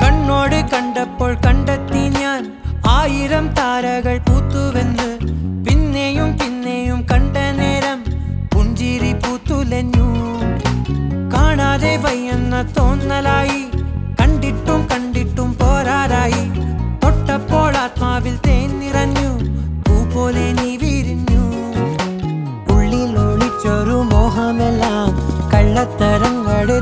കണ്ണോട് കണ്ടപ്പോൾ കണ്ടെത്തി ഞാൻ ആയിരം താരകൾ പൂത്തുവെന്ന് കാണാതെ വയ്യെന്ന തോന്നലായി. കണ്ടിട്ടും കണ്ടിട്ടും പോരാറായി തൊട്ടപ്പോൾ ആത്മാവിൽ തേൻ നിറഞ്ഞു പൂ പോലെ നീ വിരിഞ്ഞു. ഉള്ളിൽ ഒളിച്ചൊരു കള്ളത്തരം കള്ളത്തരങ്ങളുടെ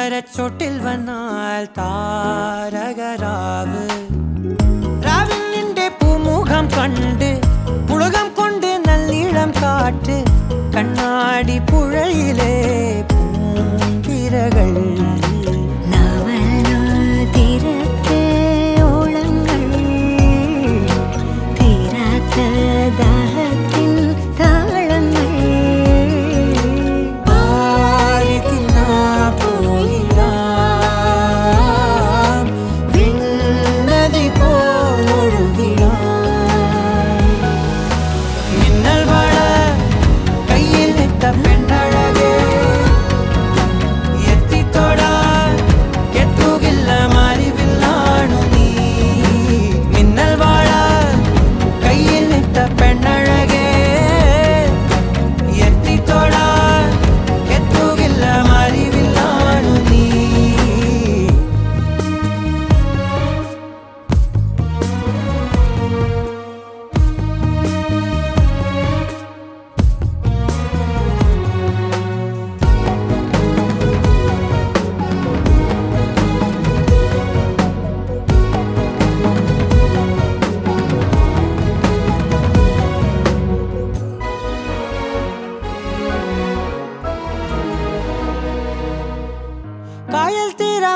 അത്തിമരച്ചോട്ടിൽ വന്നാൽ താരകരാവ്. രാവിൽ നിന്റെ പൂമുഖം കണ്ട് പുളകം കൊണ്ട് നല്ലീളം കാട്ട് കണ്ണാടി പുഴയിലെ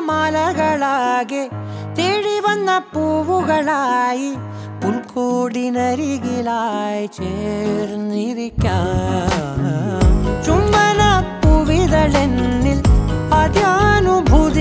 മാലകളാകെ തേടി വന്ന പൂവുകളായി പുൽക്കൂടിനരികിലായി ചേർന്നിരിക്കാം. ചുമ്മന പൂവിതളെന്നിൽ അത്യാനുഭൂതി